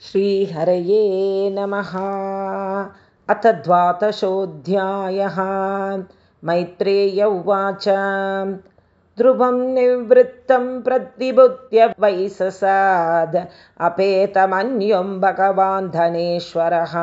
श्रीहरये नमः। अथ द्वादशोऽध्यायः। मैत्रेय उवाच। ध्रुवं निवृत्तं प्रतिबुद्ध्य वैससाद्। अपेतमन्युं भगवान् धनेश्वरः।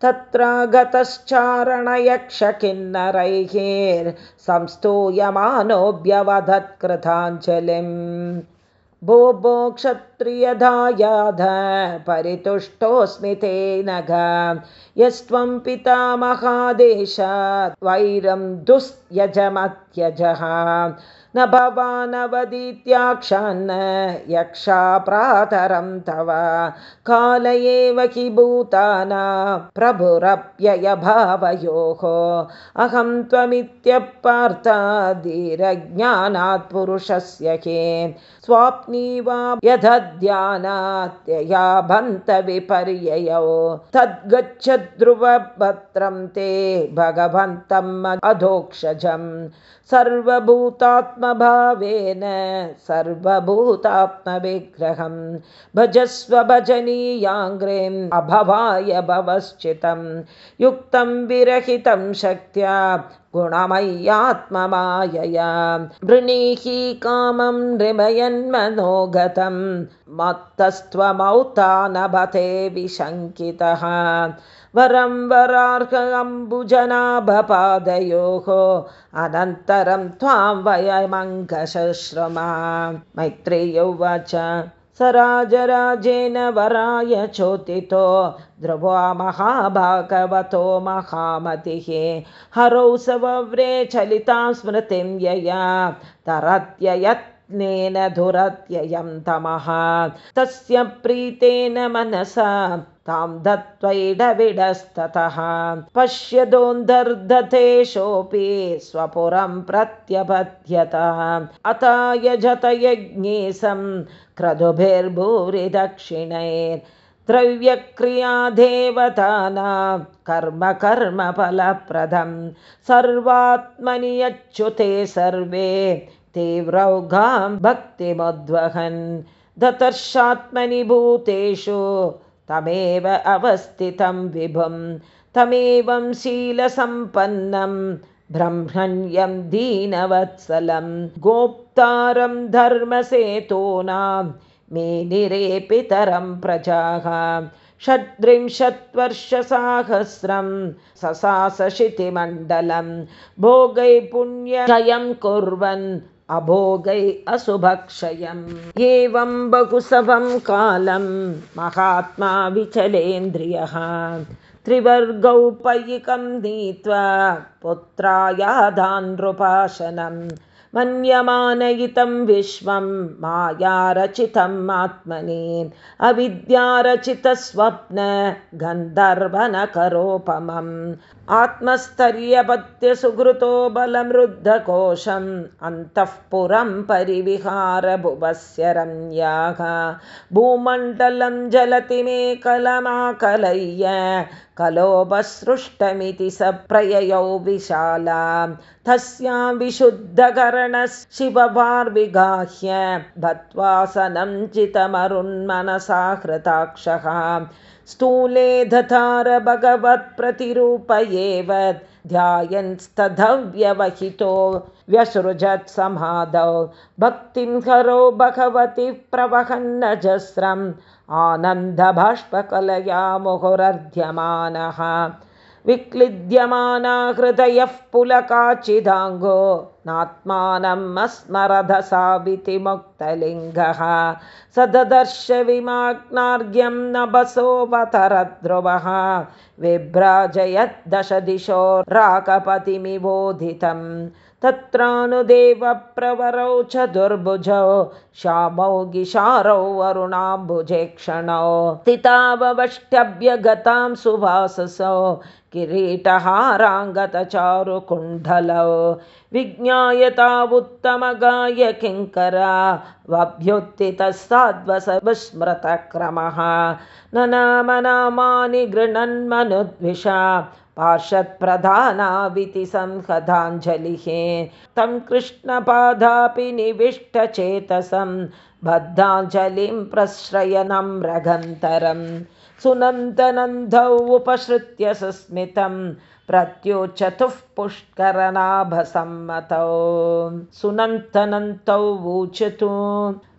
तत्र गतश्चारणयक्षकिन्नरैर्संस्तूयमानोऽभ्यवदत्कृताञ्जलिम् भो भो क्षत्रियधायाध परितुष्टोऽस्मि ते नघ। यस्त्वं पितामहादेशात् वैरं दुस्यजमत्यजः न भवानवदित्याक्षन् यक्षा प्रातरं तव। काल एव हि भूताना प्रभुरप्ययभावयोः। अहं त्वमित्यपार्थधीरज्ञानात् पुरुषस्य के स्वाप्नी वा यदध्यानात्यया भन्तविपर्ययौ। तद्गच्छध्रुवपत्रं ते भगवन्तम् अधोक्षजम् सर्वभूतात्मभावेन सर्वभूतात्मविग्रहं भजस्व भजनीयाङ्ग्रिम् अभवाय भवश्चितं युक्तं विरहितं शक्त्या गुणमय्यात्ममायया। वृणीहि कामं नृमयन्मनोगतं मत्तस्त्वमौता नभते विशङ्कितः। वरं वरार्हम्बुजनाभपादयोः अनन्तरं त्वां वयमङ्कशश्रमा मैत्रेय उवाच स राजराजेन वराय चोदितो ध्रुवा महाभागवतो महामतिः। हरौ सवव्रे चलितां स्मृतिं यया तरत्ययत्नेन धुरत्ययं तमः। तस्य प्रीतेन मनसा तां दत्त्वैडविडस्ततः पश्यदोन्दर्दतेशोऽपि स्वपुरं प्रत्यपद्यत। अत यजतयज्ञे सं क्रतुभिर्भूरि दक्षिणैर्द्रव्यक्रिया देवतानां कर्म कर्मफलप्रदं। सर्वात्मनि यच्युते सर्वे तीव्रौघां भक्तिमुद्वहन् दतर्षात्मनि भूतेषु तमेव अवस्थितं विभुं तमेवं शीलसम्पन्नं ब्रह्मण्यं दीनवत्सलं गोप्तारं धर्मसेतूनां मे निरेपितरं प्रजाः षड्त्रिंशत्वर्षसाहस्रं ससासशितिमण्डलं भोगै पुण्यक्षयं कुर्वन् अभोगै अशुभक्षयम्। एवं बहुसवं कालं महात्मा विचलेन्द्रियः। त्रिवर्गौपयिकं नीत्वा पुत्रायाधानृपाशनम् मन्यमानयितं विश्वं मायारचितम् आत्मनि। अविद्यारचितस्वप्न गन्धर्वनकरोपमम् आत्मस्तर्यपत्यसुहृतो बलमृद्धकोशम् अन्तःपुरं परिविहारभुवस्य रम्याः भूमण्डलं जलति मे कलमाकलय्य कलोपसृष्टमिति स प्रययौ विशाला। तस्यां विशुद्धकरणः शिववार्विगाह्य भत्वासनं चितमरुन्मनसा हृताक्षः स्थूले ध्यायन्स्तधव्यवहितो व्यसृजत् समादौ भक्तिं हरो भगवति प्रवहन्नजस्रम्। आनन्दबाष्पकलया मुहुरर्ध्यमानः विक्लिद्यमाना हृदयः पुलकाचिदाङ्गो नात्मानम् अस्मरधसावितिमुक्तलिङ्गः सददर्श विमाग्नार्घ्यं नभसोऽवतरद्रुवः विभ्राजयद् दश तत्रानुदेवप्रवरौ च दुर्भुजौ श्यामौ गिशारौ वरुणाम्बुजेक्षणौ स्थितावष्ट्यभ्यगतां सुभाससौ किरीटहाराङ्गतचारुकुण्डलौ विज्ञायता उत्तमगाय किङ्करा वभ्युत्थितस्ताद्वस विस्मृतक्रमः न नाम नामानि गृह्णन्मनुद्विषा पार्षत्प्रधानाविति संहदाञ्जलिः तं कृष्णपादापि निविष्टचेतसं बद्धाञ्जलिं प्रश्रयनं रघन्तरं। सुनन्दनन्दौ उपसृत्य सुस्मितं प्रत्योचतुः पुष्करनाभसम्मतौ सुनन्तनन्तौ वोचतु।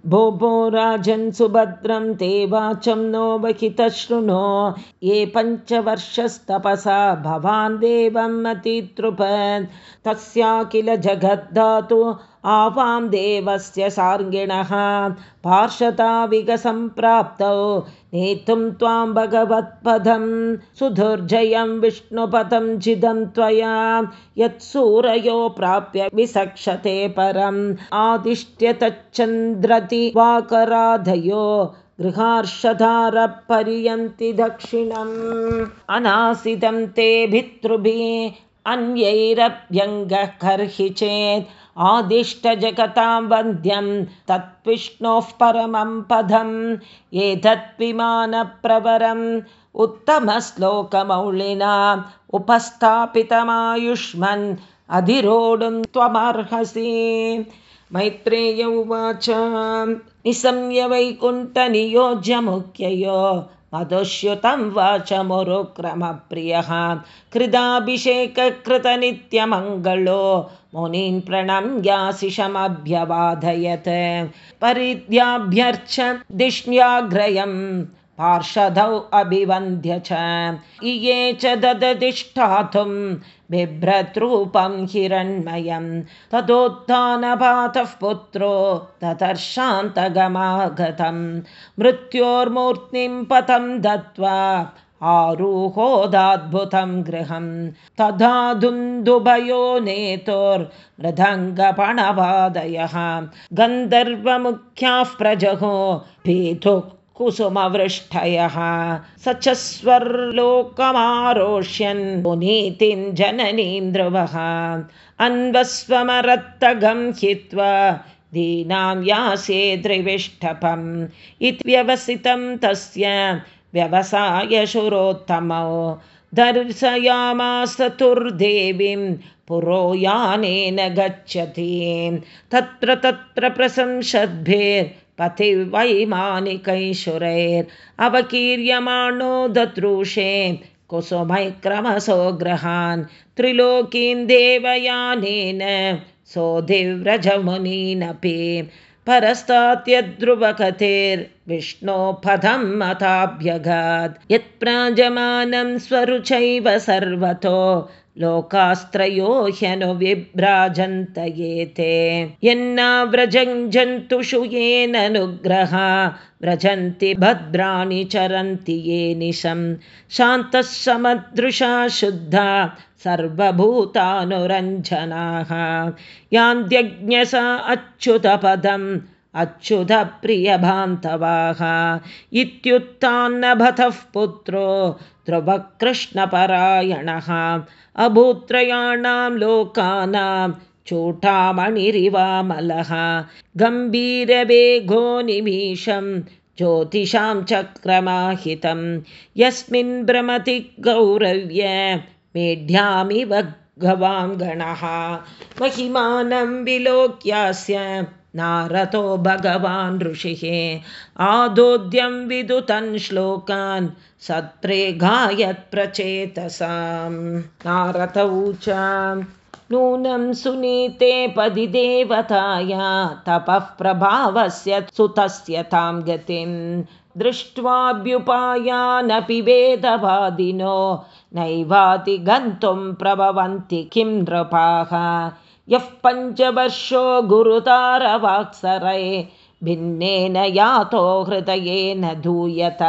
भो राजन् सुभद्रं ते वाचं नो बहितशृणो ये पञ्चवर्षस्तपसा भवान् देवम् अतितृपन्। तस्या किल जगद्धातु आवां देवस्य सार्गिणः पार्श्वताविगसम्प्राप्तौ। नेतुं त्वां भगवत्पदं सुधुर्जयं विष्णुपदं जिदं त्वया। यत्सूरयो प्राप्य विसक्षते परम्। आदिष्ट्य तच्चन्द्रति वाकराधयो गृहार्षधारपर्यन्ति दक्षिणम्। अनासितं ते भितृभिः अन्यैरभ्यङ्गकर्हि चेत् आदिष्टजगतां वन्द्यं तत्विष्णोः परमं पदम् एतद्विमानप्रवरम् उत्तमश्लोकमौलिना उपस्थापितमायुष्मन् अधिरोढुं त्वमर्हसि। मैत्रेय उवाच निसंयवैकुण्ठनियोज्यमुख्ययो मधुश्युतं वाचमुरुक्रमप्रियः। कृदाभिषेककृतनित्यमङ्गलो मुनीन् प्रणम्याशिषमभ्यवादयत् परिद्याभ्यर्च दिष्ण्याग्रयम् पार्षदौ अभिवन्द्य च। इये च ददधिष्ठातुं बिभ्रद्रूपं हिरण्मयं तदोत्थानपातः पुत्रो ततर्शान्तगमागतं मृत्योर्मूर्तिं पतं दत्त्वा आरुहोदाद्भुतं गृहं तदा दुन्दुभयो नेतोर्मृदङ्गपणवादयः। गन्धर्वमुख्याः प्रजहो कुसुमवृष्टयः स च स्वर्लोकमारोष्यन् पुनीतिं जननीं ध्रुवः। अन्वस्वमरत्तगं हित्वा दीनां यासे द्रिविष्टपम् इति व्यवसितं तस्य व्यवसायशुरोत्तमौ। दर्शयामासतुर्देवीं पुरो यानेन गच्छति। तत्र तत्र प्रशंसद्भिर् पतिवैमानिकैशुरैर् अवकीर्यमाणो ददृशे कुसुमैक्रमसो ग्रहान् त्रिलोकीन् देवयानेन सोऽधिव्रजमुनीनपि परस्तात्यध्रुवकतेर्विष्णो पदं मताभ्यगात् यत्प्राजमानं स्वरुचैव सर्वतो लोकास्त्रयो ह्यनुविभ्राजन्त ये ते यन्नाव्रजन्तुषु येननुग्रह व्रजन्ति भद्राणि चरन्ति ये निशं। शान्तः समदृशा शुद्धा सर्वभूतानुरञ्जनाः। यान्त्यज्ञसा अच्युतपदम् अच्युतप्रियभान्तवाः। इत्युत्थान्नभतः पुत्रो ध्रुवकृष्णपरायणः। अभूत्रयाणां लोकानां चूटामणिरिवामलः गम्भीरवेगो निमीषं ज्योतिषां चक्रमाहितं। यस्मिन् भ्रमति गौरव्य मेढ्यामिव गवां गणः। महिमानं विलोक्यास्य नारतो भगवान् ऋषिः। आदोद्यं विदुतन् श्लोकान् सत्रे गायत्प्रचेतसां नारद ऊच नूनं सुनीते पदि देवताया तपः प्रभावस्य सुतस्य तां गतिं दृष्ट्वाभ्युपायानपि वेदवादिनो नैवातिगन्तुं प्रभवन्ति किं नृपाः। यः पञ्चवर्षो गुरुतारवाक्सरे भिन्नेन यातो हृदयेन धूयत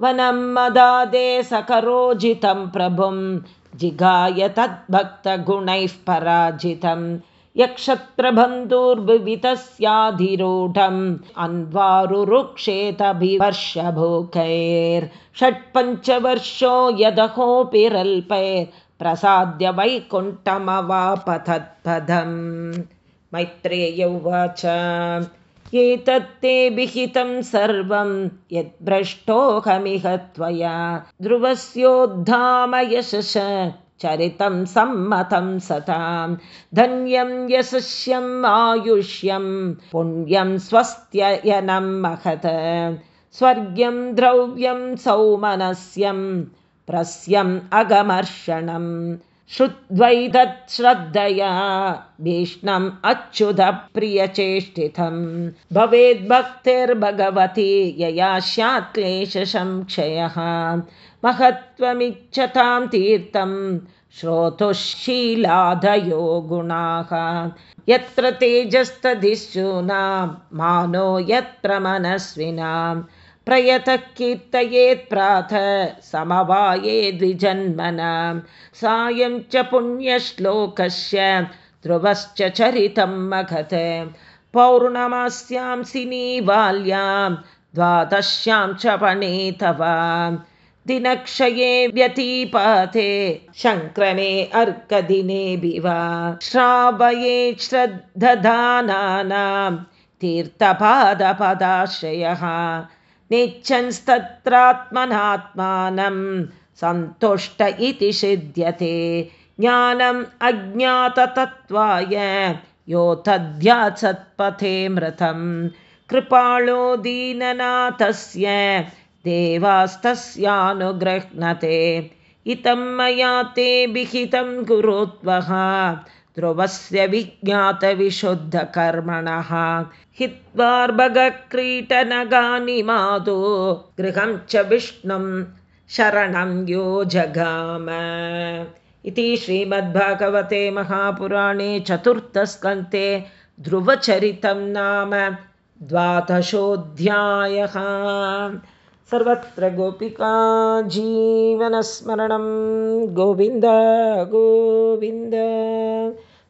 वनं मदादे सकरोजितं प्रभुं जिगाय तद्भक्तगुणैः पराजितं। यक्षत्रबन्धुर्वितस्याधिरूढम् अन्वारुरुक्षेतभिवर्षभूकैर्षट्पञ्चवर्षो यदहोऽपिरल्पैर् प्रसाद्य वैकुण्ठमवापतत्पदम् मैत्रेय उवाच एतत्ते विहितं सर्वं यद्भ्रष्टोऽहमिह त्वया। ध्रुवस्योद्धामयशश चरितं सम्मतं सतां धन्यं यशस्यम् आयुष्यं पुण्यं स्वस्त्ययनं महत्। स्वर्ग्यं द्रव्यं सौमनस्यं प्रस्यम् अगमर्षणम् श्रुत्वैतत् श्रद्धया भीष्णम् अच्युतप्रियचेष्टितं भवेद्भक्तिर्भगवती यया स्यात् क्लेशसंक्षयः महत्त्वमिच्छतां तीर्थं श्रोतुशीलादयो गुणाः यत्र तेजस्तदिशूनां मानो यत्र मनस्विनां प्रयतः कीर्तयेत् प्रातः समवाये द्विजन्मनां सायं च पुण्यश्लोकस्य ध्रुवश्च चरितं मखत पौर्णमास्यां सिनीबाल्यां द्वादश्यां च पणे तव। दिनक्षये व्यतीपाते शङ्क्रमे अर्कदिने वा श्रावये श्रद्धदानानां तीर्थपादपदाश्रयः निच्छंस्तत्रात्मनात्मानं सन्तुष्ट इति सिद्ध्यते। ज्ञानम् अज्ञाततत्त्वाय यो तद्यात्सत्पथे मृतं कृपालो दीननाथस्य देवास्तस्यानुगृह्णते। इतं मया ते विहितं गुरुत्वः ध्रुवस्य विज्ञातविशुद्धकर्मणः। हित्वार्भगक्रीटनगानि मादो गृहं च विष्णुं शरणं यो जगाम इति श्रीमद्भागवते महापुराणे चतुर्थस्कन्ते ध्रुवचरितं नाम द्वादशोऽध्यायः। सर्वत्र गोपिका जीवनस्मरणं। गोविन्द गोविन्द